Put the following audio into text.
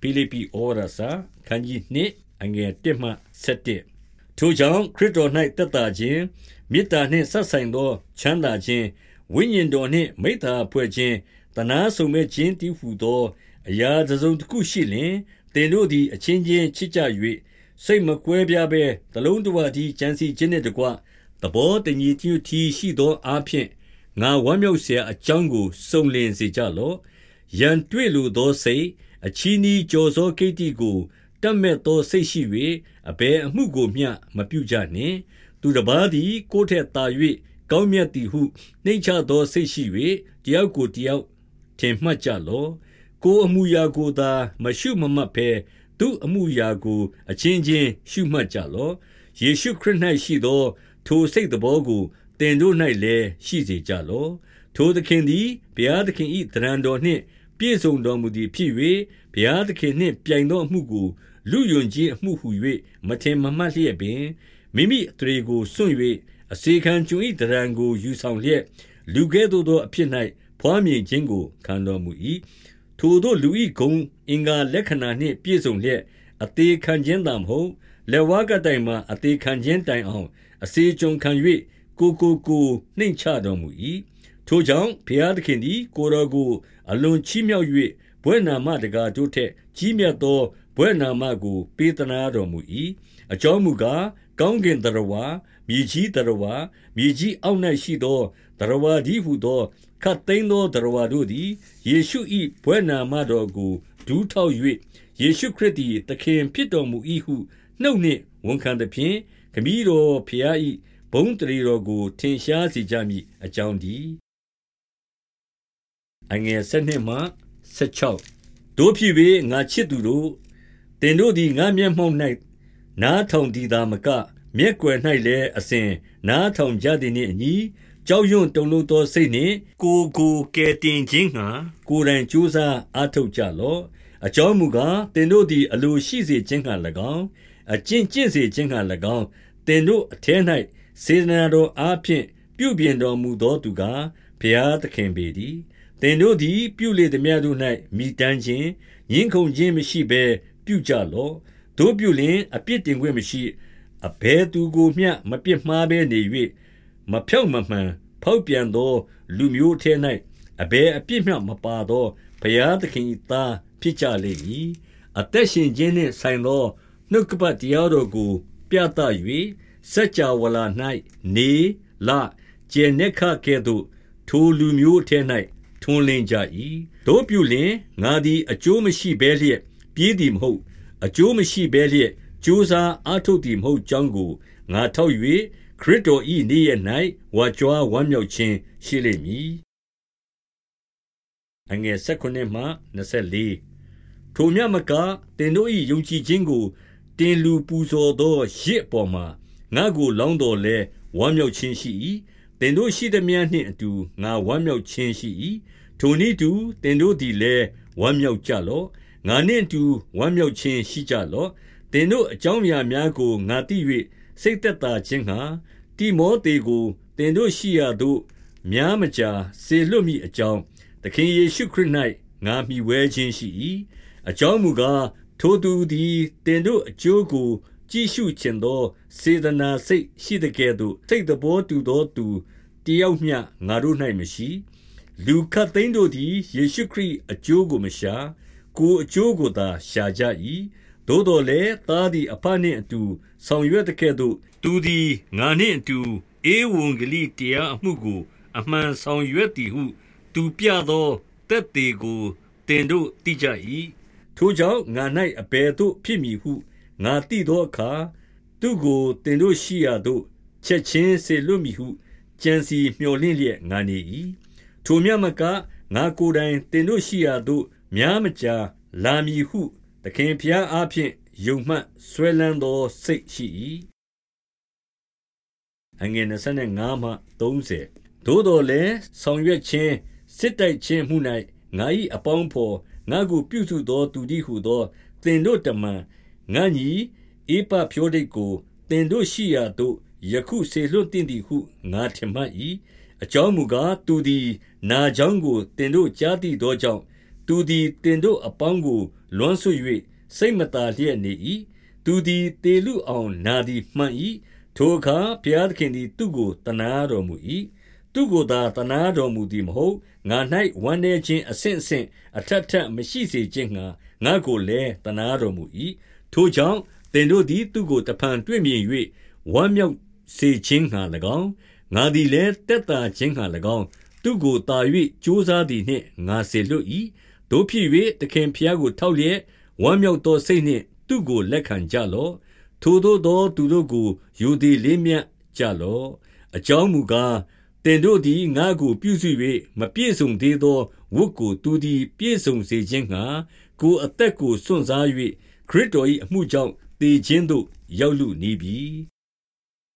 ဖိလိပ္ပိဩဝါဒစာအခန်းကြီး2အငယ်1မှ7ထိုကြောင့်ခရစ်တော်၌သက်သာခြင်းမေတ္တာနှင့်ဆက်ဆိုင်သော ချမ်းသာခြင်းဝိညာဉ်တော်နှင့်မိတ္တာဖွဲ့ခြင်းတနာဆုံမဲ့ခြင်းတည်ဟုသော အရာတစ်စုံတစ်ခုရှိလျင်တင်တို့သည်အချင်းချင်းချစ်ကြ၍စိတ်မကွဲပြားဘဲတလုံးတဝတည်းကြံစီခြင်းနှင့်တကွသဘောတညီတည်းတီရှိသောအားဖြင့်ငါဝမ်းမြောက်เสียအကြောင်းကိုစုံလင်စေကြလော့ရန်တွေ့လိုသောစိတ် အချီးနီးကြော်စောကိတ္တိကိုတတ်မဲ့သောစိတ်ရှိ၍အဘယ်အမှုကိုမျှမပြုကြနှင့် သူတစ်ပါးသည် ကိုယ်ထက်သာ၍ကောင်းမြတ်သည်ဟုနှိမ့်ချသောစိတ်ရှိ၍တယောက်ကိုတယောက်ထင်မှတ်ကြလော့ကိုအမှုရာကိုသာမရှုမမှတ်ဘဲသူအမှုရာကိုအချင်းချင်းရှုမှတ်ကြလော့ယေရှုခရစ်၌ရှိသော ထိုစိတ်တော်ကိုတင်တို့၌လည်းရှိစေကြလော့ထိုသခင်သည်ဘုရားသခင်၏တရံတော်နှင့် ပြည့်စုံတော်မူသည်ဖြစ်၍ဘုရားသခင်နှင့်ပြိုင်သောအမှုကိုလူယွန်ခြင်းအမှုဟု၍မထင်မမှတ်လျက်ပင်မိမိအထရေကိုစွန့်၍အစေခံကျွန်၏တရံကိုယူဆောင်လျက်လူကဲ့သို့သောအဖြစ်၌ဖွားမြင်ခြင်းကိုခံတော်မူ၏ထိုတို့လူ၏ဂုံအင်္ဂါလက္ခဏာနှင့်ပြည့်စုံလျက်အသေးခံခြင်းသာမဟုတ်လက်ဝါးကတိုင်မှအသေးခံခြင်းတိုင်အောင် အစေကြုံခံ၍ကိုကိုကိုနှိမ့်ချတော်မူ၏ ထိုကြောင့်ဘုရားသခင်သည် ကိုတော်ကို အလွန်ချီးမြှောက်၍ဘွဲ့နာမတကားတို့ထက် ကြီးမြတ်သော ဘွဲ့နာမကို ပေးသနာတော်မူ၏အကြောင်းမူကား ကောင်းကင်တရဝါ မြေကြီးတရဝါ မြေကြီးအောက်၌ရှိသောတရဝါဒီဟုသောခတ်သိမ်းသောတရဝါတို့သည် ယေရှု၏ဘွဲ့နာမတော်ကို ဒူးထောက်၍ယေရှုခရစ်သည် သခင်ဖြစ်တော်မူ၏ဟု နှုတ်နှင့်ဝန်ခံသည်ဖြင့် ခမည်းတော်ဖျား၏ဘုံတရီတော်ကို ထင်ရှားစေကြမည်အကြောင်းဒီ အငယ်7မှ16တို့ဖြစ်၍ငါချစ်သူတို့တင်တို့သည်ငါမျက်မှောက်၌နားထောင်သည်သာမက မျက်ွယ်၌လည်းအစဉ်နားထောင်ကြသည်နှင့်အညီကြောက်ရွံ့တုန်လှုပ်သောစိတ်နှင့်ကိုကိုကဲတင်ခြင်းငှာကိုယ်တိုင်ကြိုးစားအားထုတ်ကြလော့အကြောင်းမူကားတင်တို့သည်အလိုရှိစေခြင်းငှာ၎င်းအကျင့်ကျင့်စေခြင်းငှာ၎င်းတင်တို့အထဲ၌စေတနာတော်အားဖြင့်ပြုပြင်တော်မူသောသူကားဘုရားသခင်ပေတည်း သင်တို့သည် ပြုလေသမျှတို့၌မိတမ်းခြင်းငင်းခုန်ခြင်းမရှိဘဲပြုကြလော့တို့ပြုလင်အပြစ်တင်ခွင့်မရှိအဘဲသူကိုမျှမပြစ်မှားဘဲနေ၍မဖြောက်မမှန်ဖောက်ပြန်သော လူမျိုးထဲ၌အဘဲအပြစ်မျှမပါသောဘုရားသခင်၏သားဖြစ်ကြလိမ့်မည်အသက်ရှင်ခြင်းနှင့်ဆိုင်သောနှုတ်ကပတ်တရားတော်ကို ပြသ၍စัจ java လာ၌နေလကျေနက်ခကဲ့သို့ထိုလူမျိုးထဲ၌ ထွန်းလင်းကြ၏တို့ပြုလင်ငါသည်အကျိုးမရှိဘဲလျက်ပြေးသည်မဟုတ်အကျိုးမရှိဘဲလျက်ကြိုးစားအားထုတ်သည်မဟုတ်ကြောင်းကိုငါထောက်၍ခရစ်တော်၏နေ့ရက်၌ဝါကြွားဝမ်းမြောက်ခြင်းရှိလိမ့်မည်အငယ်16မှ24ထိုမြတ်မကတင်တို့၏ယုံကြည်ခြင်းကိုတင်လူပူဇော်သောရစ်အပေါ်မှာငါကိုလောင်းတော်လဲဝမ်းမြောက်ခြင်းရှိ၏ တင်တို့ရှိသည်များနှင့်အတူငါဝမ်းမြောက်ခြင်းရှိ၏ထိုနည်းတူတင်တို့သည်လည်းဝမ်းမြောက်ကြလော့ငါနှင့်အတူဝမ်းမြောက်ခြင်းရှိကြလော့တင်တို့အကြောင်းအရာများကိုငါသိ၍စိတ်သက်သာခြင်းငှာတိမောသေကိုတင်တို့ရှိရာသို့များမကြာစေလွတ်မိအကြောင်းသခင်ယေရှုခရစ်၌ငါမိဝဲခြင်းရှိ၏အကြောင်းမူကားထိုသူသည်တင်တို့အကျိုးကို ကြည့်ရှုခြင်းသော စေတနာစိတ်ရှိတဲ့ကဲ့သို့စိတ်တော်တူသောသူတယောက်မျှငါတို့၌မရှိ လူခတ်သိန်းတို့သည်ယေရှုခရစ်အကျိုးကိုမရှာကိုအကျိုးကိုသာရှာကြ၏သို့တော်လည်းသားသည်အဖနှင့်အတူဆောင်ရွက်တဲ့ကဲ့သို့သူသည်ငါနှင့်အတူဧဝံဂေလိတရားအမှုကို အမှန်ဆောင်ရွက်သည်ဟု သူပြသောတက်သေးကိုတင်တို့သိကြ၏ထိုကြောင့်ငါ၌အဘယ်သို့ဖြစ်မည်ဟု ငါသိသောအခါသူကိုတင်တို့ရှိရာသို့ချက်ချင်းစေလွတ်မည်ဟုကြံစီမျှော်လင့်လျက်ငါနေ၏ထိုမြတ်မကငါကိုယ်တိုင်တင်တို့ရှိရာသို့များမကြာလာမည်ဟုသခင်ဖျားအားဖြင့်ယုံမှတ်ဆွဲလန်းသောစိတ်ရှိ၏အငယ်25မှ30သို့တော်လည်းဆောင်ရွက်ခြင်းစစ်တိုက်ခြင်းမှု၌ငါ၏အပေါင်းဖော်ငါကိုပြုစုသောသူသည်ဟုသောတင်တို့တမန် ငါညီအေပဖြိုးဒိတ်ကိုတင်တို့ရှိရာသို့ယခုစေလွတ်တည်သည်ဟုငါထင်မှတ်၏အကြောင်းမူကားသူသည်နာကြောင်းကိုတင်တို့ကြားသိသောကြောင့်သူသည်တင်တို့အပေါင်းကိုလွမ်းဆွ၍စိတ်မသာလျက်နေ၏သူသည်တေလူအောင်နာသည်မှန်၏ထိုအခါဘုရားသခင်သည်သူ့ကိုတနာတော်မူ၏သူကိုယ်သာတနာတော်မူသည်မဟုတ်ငါ၌ဝမ်းနည်းခြင်းအဆင့်အဆင့်အထက်ထက်မရှိစေခြင်းငှာငါကိုလည်းတနာတော်မူ၏ ထိုကြောင့်သင်တို့သည်သူကိုတဖန်တွေ့မြင်၍ဝမ်းမြောက်စေခြင်းငှာ၎င်းငါသည်လည်းတက်တာခြင်းငှာ၎င်းသူကိုတာ၍ကြိုးစားသည်နှင့်ငါစေလွတ်၏တို့ဖြစ်၍သခင်ဖျားကိုထောက်လျက်ဝမ်းမြောက်သောစိတ်နှင့်သူကိုလက်ခံကြလော့ထိုတို့သောသူတို့ကိုယူသည်လေးမြတ်ကြလော့အကြောင်းမူကားတင်တို့သည်ငါကိုပြုစု၍မပြည့်စုံသေးသောဝတ်ကိုသူသည် ပြည့်စုံစေခြင်းငှာကိုအသက်ကိုစွန့်စား၍ ခရစ်တော်၏အမှုကြောင့်တည်ခြင်းသို့ ရောက်လူနီးပြီ